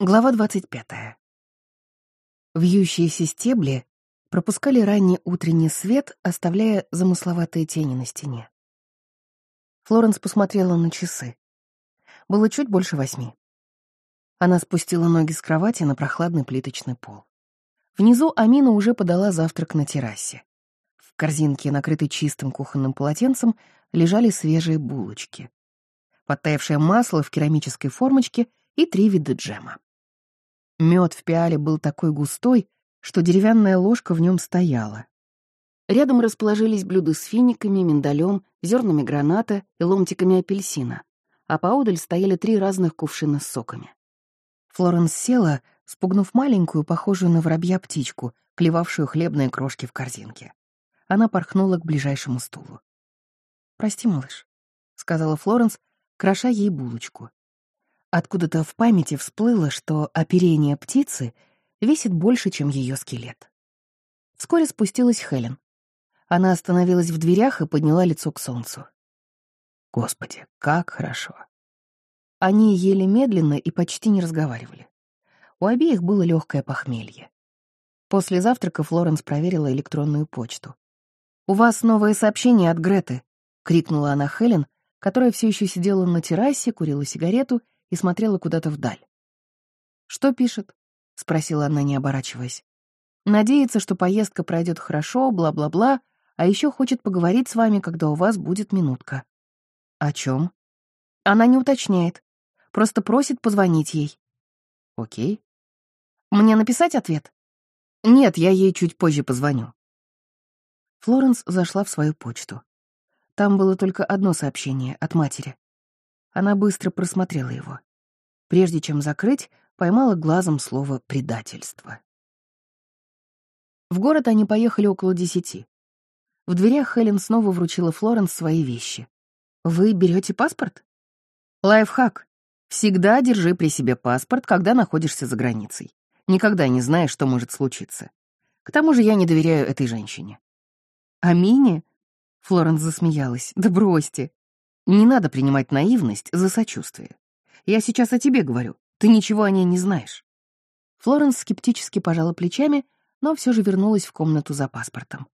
Глава 25. Вьющиеся стебли пропускали ранний утренний свет, оставляя замысловатые тени на стене. Флоренс посмотрела на часы. Было чуть больше восьми. Она спустила ноги с кровати на прохладный плиточный пол. Внизу Амина уже подала завтрак на террасе. В корзинке, накрытой чистым кухонным полотенцем, лежали свежие булочки. Подтаявшее масло в керамической формочке и три вида джема. Мед в пиале был такой густой, что деревянная ложка в нем стояла. Рядом расположились блюда с финиками, миндалем, зернами граната и ломтиками апельсина, а поодаль стояли три разных кувшина с соками. Флоренс села, спугнув маленькую, похожую на воробья птичку, клевавшую хлебные крошки в корзинке. Она порхнула к ближайшему стулу. «Прости, малыш», — сказала Флоренс, кроша ей булочку. Откуда-то в памяти всплыло, что оперение птицы весит больше, чем ее скелет. Вскоре спустилась Хелен. Она остановилась в дверях и подняла лицо к солнцу. Господи, как хорошо. Они ели медленно и почти не разговаривали. У обеих было легкое похмелье. После завтрака Флоренс проверила электронную почту. «У вас новое сообщение от Греты!» — крикнула она Хелен, которая все еще сидела на террасе, курила сигарету и смотрела куда-то вдаль. «Что пишет?» — спросила она, не оборачиваясь. «Надеется, что поездка пройдет хорошо, бла-бла-бла, а еще хочет поговорить с вами, когда у вас будет минутка». «О чем?» Она не уточняет, просто просит позвонить ей. «Окей». «Мне написать ответ?» «Нет, я ей чуть позже позвоню». Флоренс зашла в свою почту. Там было только одно сообщение от матери. Она быстро просмотрела его. Прежде чем закрыть, поймала глазом слово «предательство». В город они поехали около десяти. В дверях Хелен снова вручила Флоренс свои вещи. «Вы берете паспорт?» «Лайфхак. Всегда держи при себе паспорт, когда находишься за границей. Никогда не знаешь, что может случиться. К тому же я не доверяю этой женщине». «Амине?» Флоренс засмеялась. «Да бросьте. Не надо принимать наивность за сочувствие. Я сейчас о тебе говорю. Ты ничего о ней не знаешь. Флоренс скептически пожала плечами, но все же вернулась в комнату за паспортом.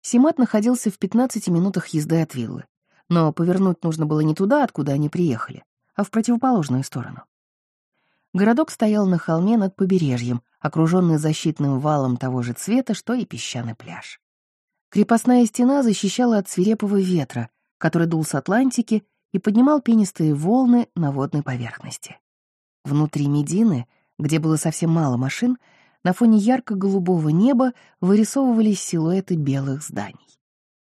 Симат находился в 15 минутах езды от виллы, но повернуть нужно было не туда, откуда они приехали, а в противоположную сторону. Городок стоял на холме над побережьем, окруженный защитным валом того же цвета, что и песчаный пляж. Крепостная стена защищала от свирепого ветра, который дул с Атлантики и поднимал пенистые волны на водной поверхности. Внутри Медины, где было совсем мало машин, на фоне ярко-голубого неба вырисовывались силуэты белых зданий.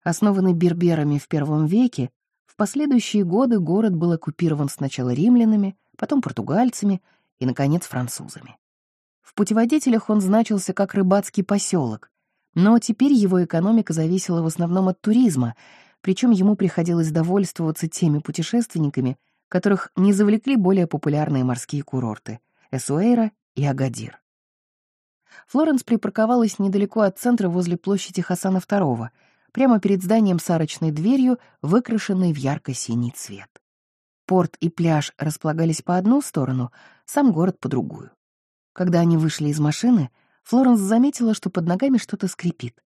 Основанный берберами в первом веке, в последующие годы город был оккупирован сначала римлянами, потом португальцами и, наконец, французами. В путеводителях он значился как рыбацкий поселок, но теперь его экономика зависела в основном от туризма — причем ему приходилось довольствоваться теми путешественниками, которых не завлекли более популярные морские курорты — Эсуэйра и Агадир. Флоренс припарковалась недалеко от центра возле площади Хасана II, прямо перед зданием с арочной дверью, выкрашенной в ярко-синий цвет. Порт и пляж располагались по одну сторону, сам город по другую. Когда они вышли из машины, Флоренс заметила, что под ногами что-то скрипит.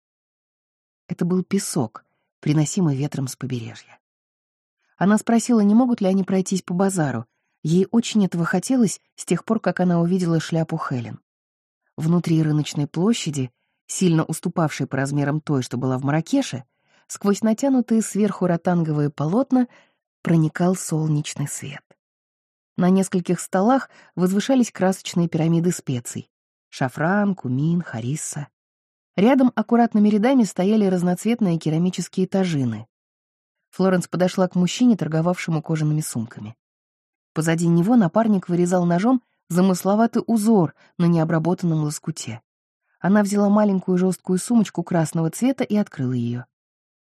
Это был песок, приносимый ветром с побережья. Она спросила, не могут ли они пройтись по базару. Ей очень этого хотелось с тех пор, как она увидела шляпу Хелен. Внутри рыночной площади, сильно уступавшей по размерам той, что была в Маракеше, сквозь натянутые сверху ротанговые полотна проникал солнечный свет. На нескольких столах возвышались красочные пирамиды специй — шафран, кумин, харисса. Рядом аккуратными рядами стояли разноцветные керамические тажины. Флоренс подошла к мужчине, торговавшему кожаными сумками. Позади него напарник вырезал ножом замысловатый узор на необработанном лоскуте. Она взяла маленькую жесткую сумочку красного цвета и открыла ее.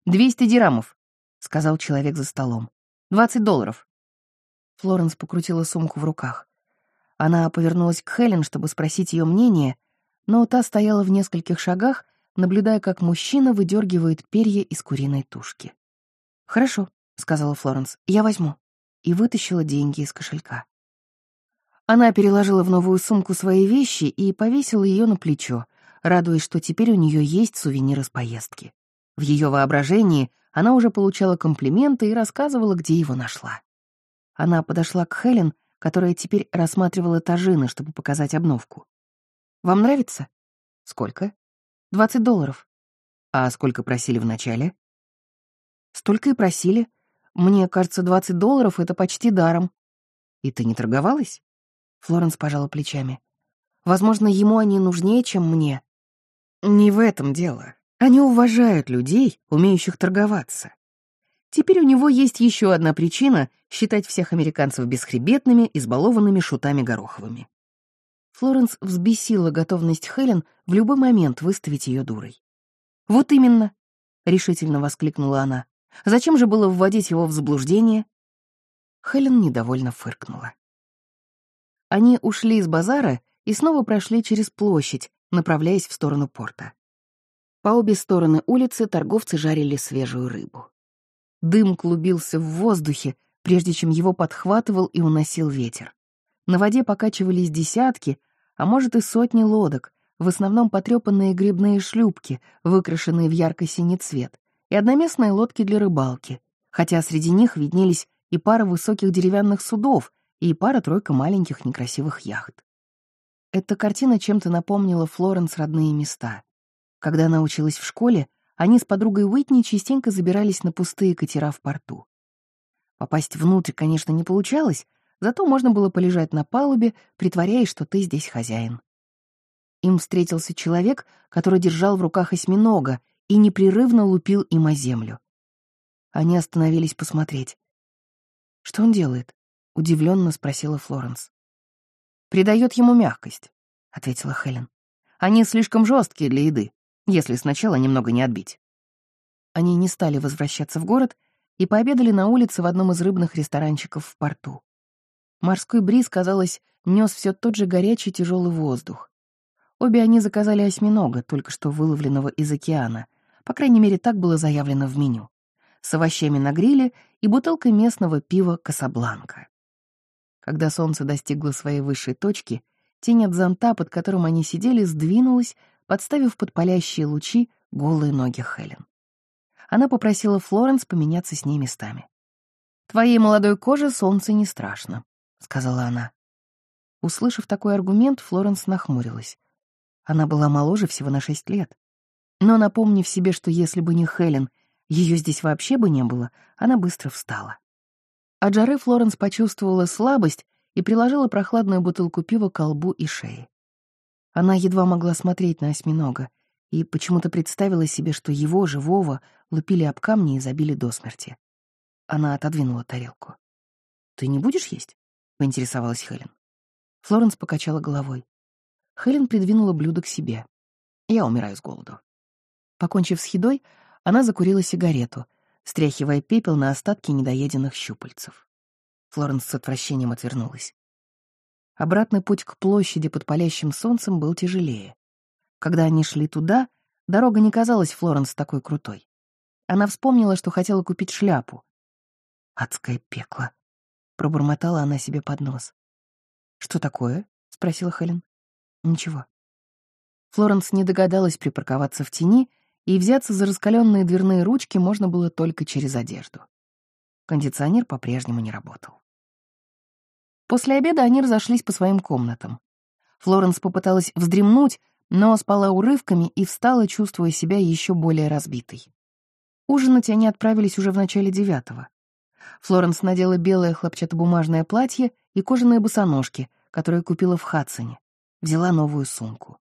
«Двести дирамов», — сказал человек за столом. «Двадцать долларов». Флоренс покрутила сумку в руках. Она повернулась к Хелен, чтобы спросить ее мнение, но та стояла в нескольких шагах, наблюдая, как мужчина выдергивает перья из куриной тушки. «Хорошо», — сказала Флоренс, — «я возьму», и вытащила деньги из кошелька. Она переложила в новую сумку свои вещи и повесила ее на плечо, радуясь, что теперь у нее есть сувенир из поездки. В ее воображении она уже получала комплименты и рассказывала, где его нашла. Она подошла к Хелен, которая теперь рассматривала тажины, чтобы показать обновку. «Вам нравится?» «Сколько?» «Двадцать долларов». «А сколько просили вначале?» «Столько и просили. Мне кажется, двадцать долларов — это почти даром». «И ты не торговалась?» Флоренс пожала плечами. «Возможно, ему они нужнее, чем мне». «Не в этом дело. Они уважают людей, умеющих торговаться. Теперь у него есть еще одна причина считать всех американцев бесхребетными, избалованными шутами Гороховыми. Флоренс взбесила готовность Хелен в любой момент выставить ее дурой. «Вот именно», — решительно воскликнула она. «Зачем же было вводить его в заблуждение?» Хелен недовольно фыркнула. Они ушли из базара и снова прошли через площадь, направляясь в сторону порта. По обе стороны улицы торговцы жарили свежую рыбу. Дым клубился в воздухе, прежде чем его подхватывал и уносил ветер. На воде покачивались десятки, а может и сотни лодок, в основном потрепанные грибные шлюпки, выкрашенные в ярко-синий цвет, и одноместные лодки для рыбалки, хотя среди них виднелись и пара высоких деревянных судов, и пара-тройка маленьких некрасивых яхт. Эта картина чем-то напомнила Флоренс родные места. Когда она училась в школе, они с подругой Уитни частенько забирались на пустые катера в порту. Попасть внутрь, конечно, не получалось, зато можно было полежать на палубе, притворяясь, что ты здесь хозяин. Им встретился человек, который держал в руках осьминога и непрерывно лупил им о землю. Они остановились посмотреть. «Что он делает?» — удивленно спросила Флоренс. «Придает ему мягкость», — ответила Хелен. «Они слишком жесткие для еды если сначала немного не отбить. Они не стали возвращаться в город и пообедали на улице в одном из рыбных ресторанчиков в порту. Морской бриз, казалось, нес все тот же горячий тяжелый воздух. Обе они заказали осьминога, только что выловленного из океана. По крайней мере, так было заявлено в меню. С овощами на гриле и бутылкой местного пива «Касабланка». Когда солнце достигло своей высшей точки, тень от зонта, под которым они сидели, сдвинулась, подставив под палящие лучи голые ноги Хелен. Она попросила Флоренс поменяться с ней местами. «Твоей молодой коже солнце не страшно», — сказала она. Услышав такой аргумент, Флоренс нахмурилась. Она была моложе всего на шесть лет. Но, напомнив себе, что если бы не Хелен, ее здесь вообще бы не было, она быстро встала. От жары Флоренс почувствовала слабость и приложила прохладную бутылку пива к колбу и шее. Она едва могла смотреть на осьминога и почему-то представила себе, что его, живого, лупили об камни и забили до смерти. Она отодвинула тарелку. «Ты не будешь есть?» — поинтересовалась Хелен. Флоренс покачала головой. Хелен придвинула блюдо к себе. «Я умираю с голоду». Покончив с едой, она закурила сигарету, стряхивая пепел на остатки недоеденных щупальцев. Флоренс с отвращением отвернулась. Обратный путь к площади под палящим солнцем был тяжелее. Когда они шли туда, дорога не казалась Флоренс такой крутой. Она вспомнила, что хотела купить шляпу. «Адское пекло», — пробормотала она себе под нос. «Что такое?» — спросила Хелен. «Ничего». Флоренс не догадалась припарковаться в тени, и взяться за раскаленные дверные ручки можно было только через одежду. Кондиционер по-прежнему не работал. После обеда они разошлись по своим комнатам. Флоренс попыталась вздремнуть, но спала урывками и встала, чувствуя себя еще более разбитой. Ужинать они отправились уже в начале девятого. Флоренс надела белое хлопчатобумажное платье и кожаные босоножки, которые купила в Хадсоне. Взяла новую сумку.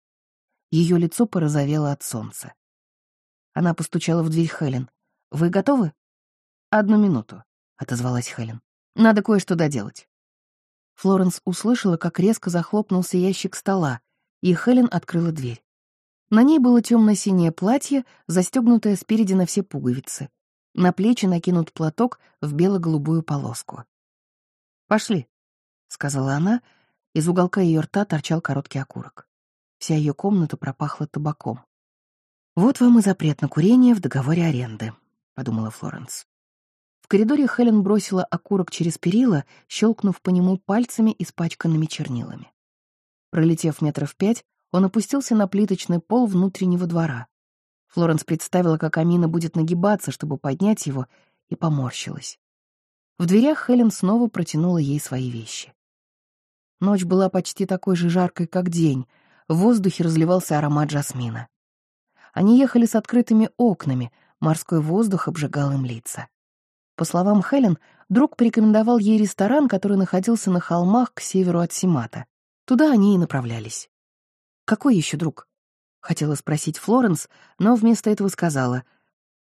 Ее лицо порозовело от солнца. Она постучала в дверь Хелен. «Вы готовы?» «Одну минуту», — отозвалась Хелен. «Надо кое-что доделать». Флоренс услышала, как резко захлопнулся ящик стола, и Хелен открыла дверь. На ней было темно-синее платье, застегнутое спереди на все пуговицы. На плечи накинут платок в бело-голубую полоску. «Пошли», — сказала она, из уголка ее рта торчал короткий окурок. Вся ее комната пропахла табаком. «Вот вам и запрет на курение в договоре аренды», — подумала Флоренс. В коридоре Хелен бросила окурок через перила, щелкнув по нему пальцами, испачканными чернилами. Пролетев метров пять, он опустился на плиточный пол внутреннего двора. Флоренс представила, как Амина будет нагибаться, чтобы поднять его, и поморщилась. В дверях Хелен снова протянула ей свои вещи. Ночь была почти такой же жаркой, как день. В воздухе разливался аромат жасмина. Они ехали с открытыми окнами, морской воздух обжигал им лица. По словам Хелен, друг порекомендовал ей ресторан, который находился на холмах к северу от Симата. Туда они и направлялись. «Какой еще друг?» — хотела спросить Флоренс, но вместо этого сказала.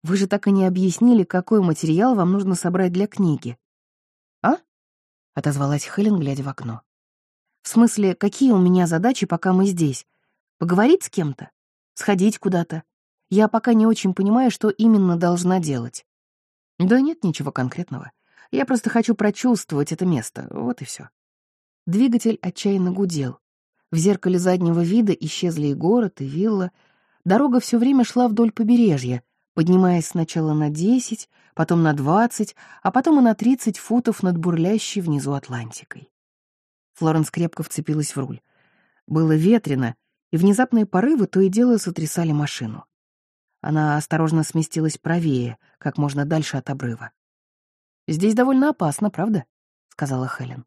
«Вы же так и не объяснили, какой материал вам нужно собрать для книги». «А?» — отозвалась Хелен, глядя в окно. «В смысле, какие у меня задачи, пока мы здесь? Поговорить с кем-то? Сходить куда-то? Я пока не очень понимаю, что именно должна делать». «Да нет ничего конкретного. Я просто хочу прочувствовать это место, вот и все. Двигатель отчаянно гудел. В зеркале заднего вида исчезли и город, и вилла. Дорога все время шла вдоль побережья, поднимаясь сначала на 10, потом на 20, а потом и на 30 футов над бурлящей внизу Атлантикой. Флоренс крепко вцепилась в руль. Было ветрено, и внезапные порывы то и дело сотрясали машину. Она осторожно сместилась правее, как можно дальше от обрыва. «Здесь довольно опасно, правда?» — сказала Хелен.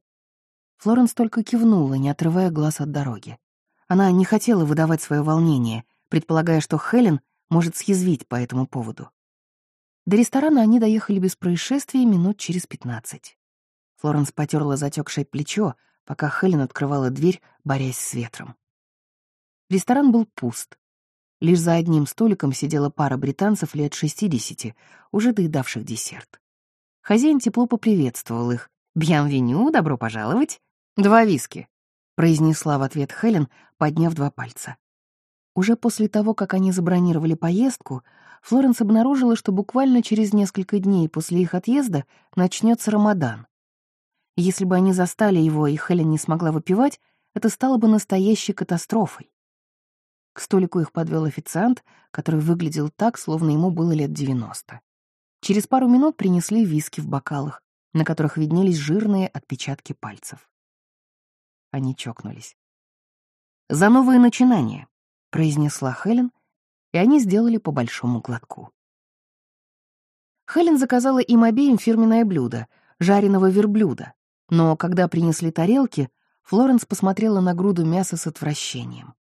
Флоренс только кивнула, не отрывая глаз от дороги. Она не хотела выдавать свое волнение, предполагая, что Хелен может съязвить по этому поводу. До ресторана они доехали без происшествий минут через пятнадцать. Флоренс потерла затекшее плечо, пока Хелен открывала дверь, борясь с ветром. Ресторан был пуст. Лишь за одним столиком сидела пара британцев лет шестидесяти, уже доедавших десерт. Хозяин тепло поприветствовал их. «Бьянвеню, добро пожаловать!» «Два виски», — произнесла в ответ Хелен, подняв два пальца. Уже после того, как они забронировали поездку, Флоренс обнаружила, что буквально через несколько дней после их отъезда начнется Рамадан. Если бы они застали его, и Хелен не смогла выпивать, это стало бы настоящей катастрофой. К столику их подвел официант, который выглядел так, словно ему было лет девяносто. Через пару минут принесли виски в бокалах, на которых виднелись жирные отпечатки пальцев. Они чокнулись. «За новые начинания», — произнесла Хелен, и они сделали по большому глотку. Хелен заказала им обеим фирменное блюдо — жареного верблюда, но когда принесли тарелки, Флоренс посмотрела на груду мяса с отвращением.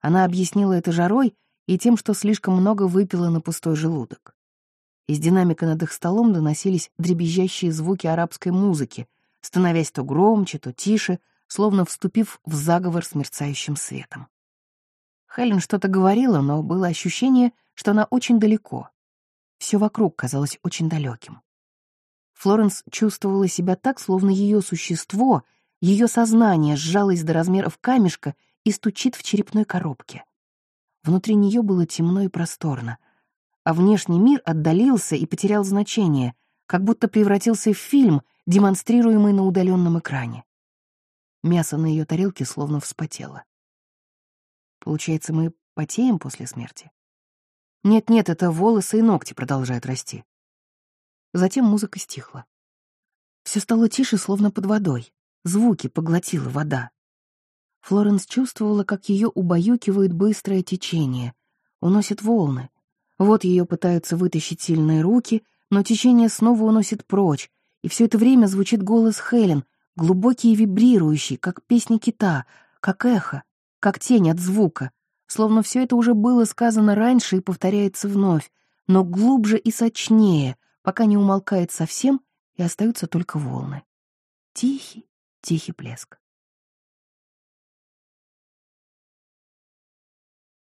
Она объяснила это жарой и тем, что слишком много выпила на пустой желудок. Из динамика над их столом доносились дребезжащие звуки арабской музыки, становясь то громче, то тише, словно вступив в заговор с мерцающим светом. Хелен что-то говорила, но было ощущение, что она очень далеко. Все вокруг казалось очень далеким. Флоренс чувствовала себя так, словно ее существо, ее сознание сжалось до размеров камешка и стучит в черепной коробке. Внутри нее было темно и просторно, а внешний мир отдалился и потерял значение, как будто превратился в фильм, демонстрируемый на удаленном экране. Мясо на ее тарелке словно вспотело. Получается, мы потеем после смерти? Нет-нет, это волосы и ногти продолжают расти. Затем музыка стихла. Все стало тише, словно под водой. Звуки поглотила вода. Флоренс чувствовала, как ее убаюкивает быстрое течение, уносит волны. Вот ее пытаются вытащить сильные руки, но течение снова уносит прочь, и все это время звучит голос Хелен, глубокий и вибрирующий, как песня кита, как эхо, как тень от звука, словно все это уже было сказано раньше и повторяется вновь, но глубже и сочнее, пока не умолкает совсем и остаются только волны. Тихий, тихий плеск.